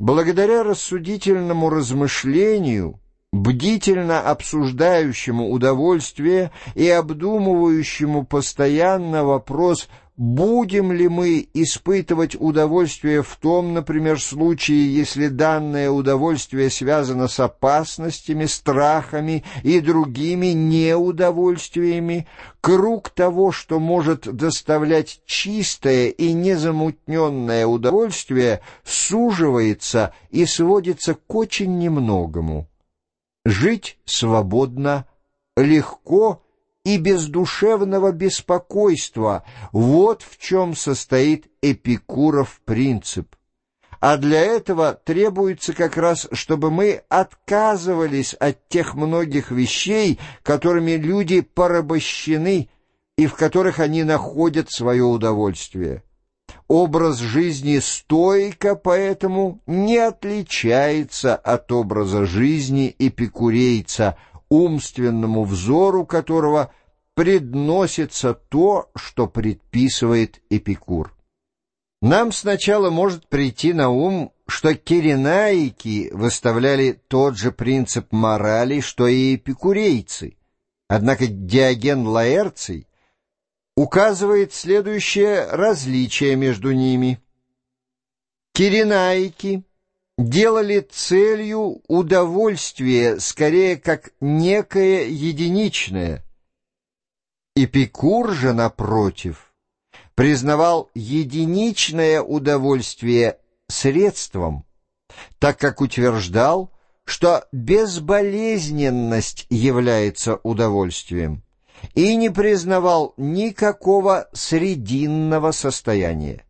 Благодаря рассудительному размышлению, бдительно обсуждающему удовольствие и обдумывающему постоянно вопрос Будем ли мы испытывать удовольствие в том, например, случае, если данное удовольствие связано с опасностями, страхами и другими неудовольствиями, круг того, что может доставлять чистое и незамутненное удовольствие, суживается и сводится к очень немногому. Жить свободно, легко и бездушевного беспокойства. Вот в чем состоит Эпикуров принцип. А для этого требуется как раз, чтобы мы отказывались от тех многих вещей, которыми люди порабощены и в которых они находят свое удовольствие. Образ жизни стойка поэтому не отличается от образа жизни эпикурейца – умственному взору которого предносится то, что предписывает Эпикур. Нам сначала может прийти на ум, что киренаики выставляли тот же принцип морали, что и эпикурейцы. Однако Диоген Лаэрций указывает следующее различие между ними. Киренаики делали целью удовольствие скорее как некое единичное. Эпикур же, напротив, признавал единичное удовольствие средством, так как утверждал, что безболезненность является удовольствием, и не признавал никакого срединного состояния.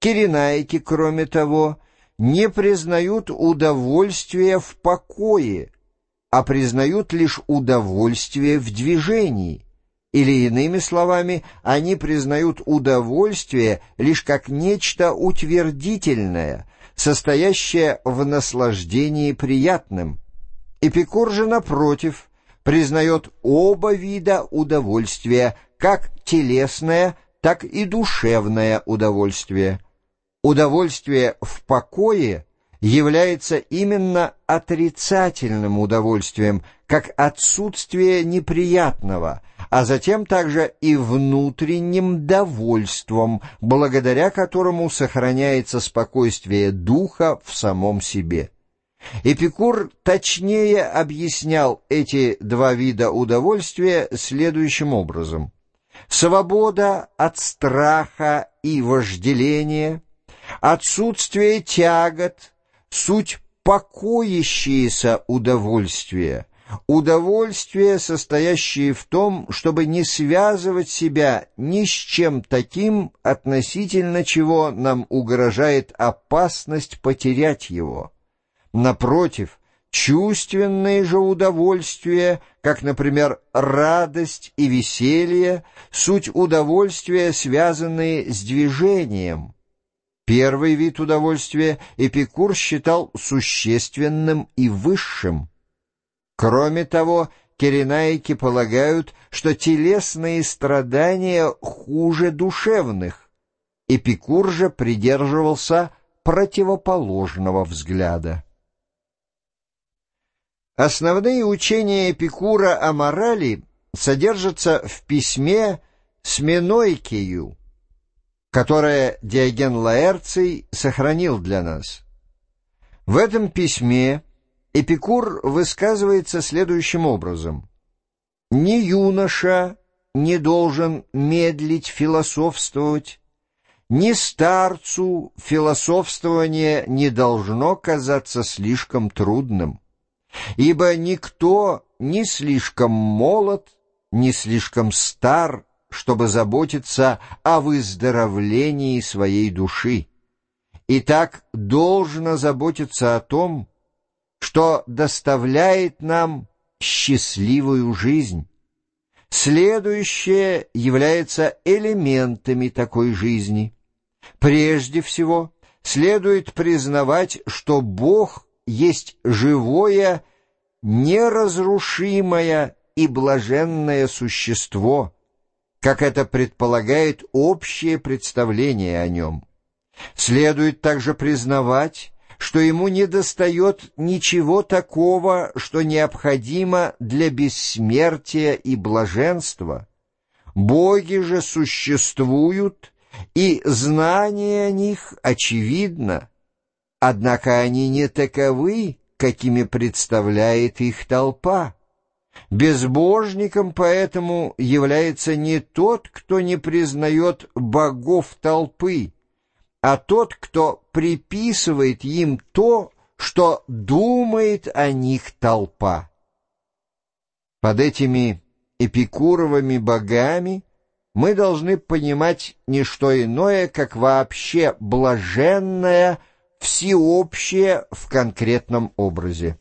Киренаики, кроме того, не признают удовольствия в покое, а признают лишь удовольствие в движении. Или, иными словами, они признают удовольствие лишь как нечто утвердительное, состоящее в наслаждении приятным. Эпикур же, напротив, признает оба вида удовольствия, как телесное, так и душевное удовольствие. Удовольствие в покое является именно отрицательным удовольствием, как отсутствие неприятного, а затем также и внутренним довольством, благодаря которому сохраняется спокойствие духа в самом себе. Эпикур точнее объяснял эти два вида удовольствия следующим образом. Свобода от страха и вожделения – Отсутствие тягот, суть покоящиеся удовольствия, удовольствие, состоящее в том, чтобы не связывать себя ни с чем таким, относительно чего нам угрожает опасность потерять его. Напротив, чувственные же удовольствия, как, например, радость и веселье, суть удовольствия, связанные с движением, Первый вид удовольствия Эпикур считал существенным и высшим. Кроме того, керенаики полагают, что телесные страдания хуже душевных. Эпикур же придерживался противоположного взгляда. Основные учения Эпикура о морали содержатся в письме Сменойкею, которое Диоген Лаэрций сохранил для нас. В этом письме Эпикур высказывается следующим образом. «Ни юноша не должен медлить философствовать, ни старцу философствование не должно казаться слишком трудным, ибо никто не слишком молод, не слишком стар чтобы заботиться о выздоровлении своей души. И так должно заботиться о том, что доставляет нам счастливую жизнь. Следующее является элементами такой жизни. Прежде всего, следует признавать, что Бог есть живое, неразрушимое и блаженное существо, как это предполагает общее представление о нем. Следует также признавать, что ему недостает ничего такого, что необходимо для бессмертия и блаженства. Боги же существуют, и знание о них очевидно, однако они не таковы, какими представляет их толпа. Безбожником поэтому является не тот, кто не признает богов толпы, а тот, кто приписывает им то, что думает о них толпа. Под этими эпикуровыми богами мы должны понимать не что иное, как вообще блаженное, всеобщее в конкретном образе.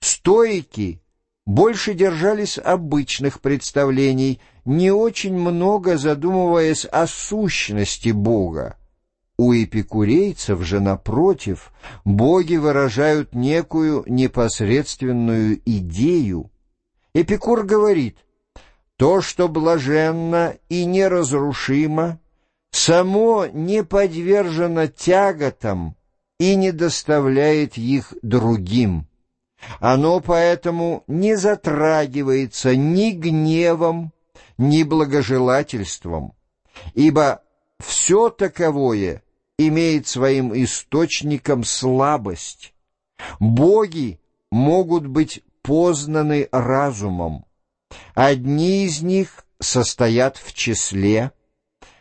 Стоики больше держались обычных представлений, не очень много задумываясь о сущности Бога. У эпикурейцев же, напротив, боги выражают некую непосредственную идею. Эпикур говорит, то, что блаженно и неразрушимо, само не подвержено тяготам и не доставляет их другим. Оно поэтому не затрагивается ни гневом, ни благожелательством, ибо все таковое имеет своим источником слабость. Боги могут быть познаны разумом. Одни из них состоят в числе,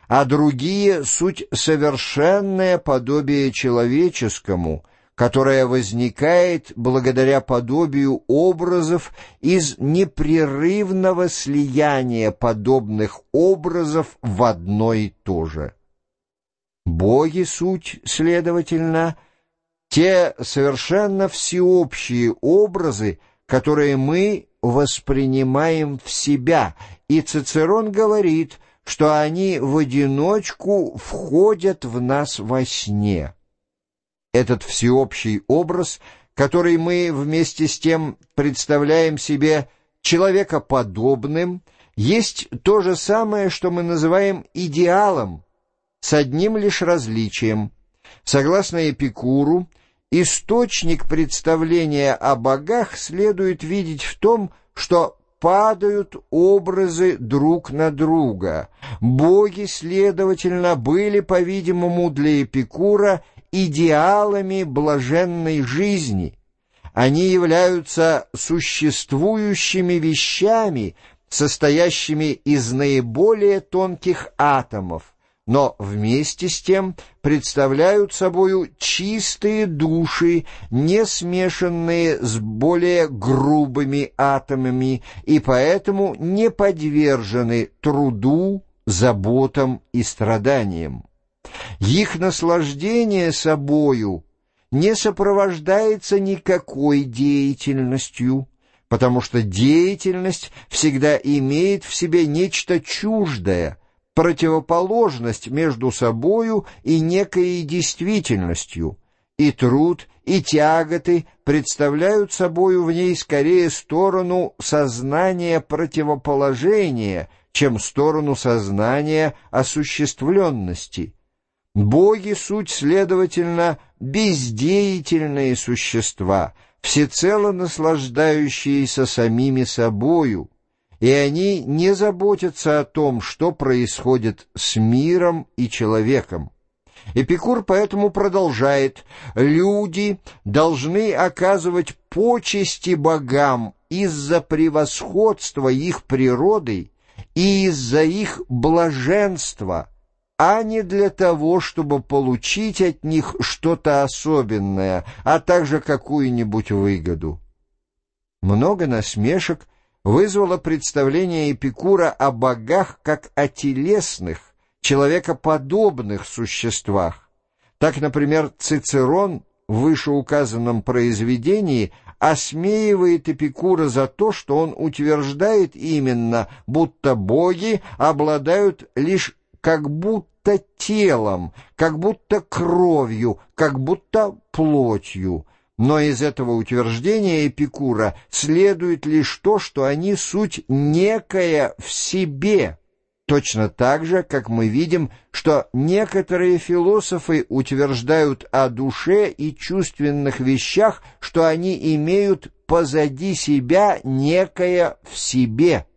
а другие — суть совершенное подобие человеческому — которая возникает благодаря подобию образов из непрерывного слияния подобных образов в одно и то же. Боги суть, следовательно, те совершенно всеобщие образы, которые мы воспринимаем в себя, и Цицерон говорит, что они в одиночку входят в нас во сне. Этот всеобщий образ, который мы вместе с тем представляем себе человекоподобным, есть то же самое, что мы называем идеалом, с одним лишь различием. Согласно Эпикуру, источник представления о богах следует видеть в том, что падают образы друг на друга. Боги, следовательно, были, по-видимому, для Эпикура идеалами блаженной жизни. Они являются существующими вещами, состоящими из наиболее тонких атомов, но вместе с тем представляют собою чистые души, не смешанные с более грубыми атомами, и поэтому не подвержены труду, заботам и страданиям. Их наслаждение собою не сопровождается никакой деятельностью, потому что деятельность всегда имеет в себе нечто чуждое, противоположность между собою и некой действительностью, и труд, и тяготы представляют собою в ней скорее сторону сознания противоположения, чем сторону сознания осуществленности. Боги — суть, следовательно, бездеятельные существа, всецело наслаждающиеся самими собою, и они не заботятся о том, что происходит с миром и человеком. Эпикур поэтому продолжает, люди должны оказывать почести богам из-за превосходства их природой и из-за их блаженства — а не для того, чтобы получить от них что-то особенное, а также какую-нибудь выгоду. Много насмешек вызвало представление Эпикура о богах как о телесных, человекоподобных существах. Так, например, Цицерон в вышеуказанном произведении осмеивает Эпикура за то, что он утверждает именно, будто боги обладают лишь как будто телом, как будто кровью, как будто плотью. Но из этого утверждения Эпикура следует лишь то, что они суть некая в себе, Точно так же, как мы видим, что некоторые философы утверждают о душе и чувственных вещах, что они имеют позади себя некое в себе –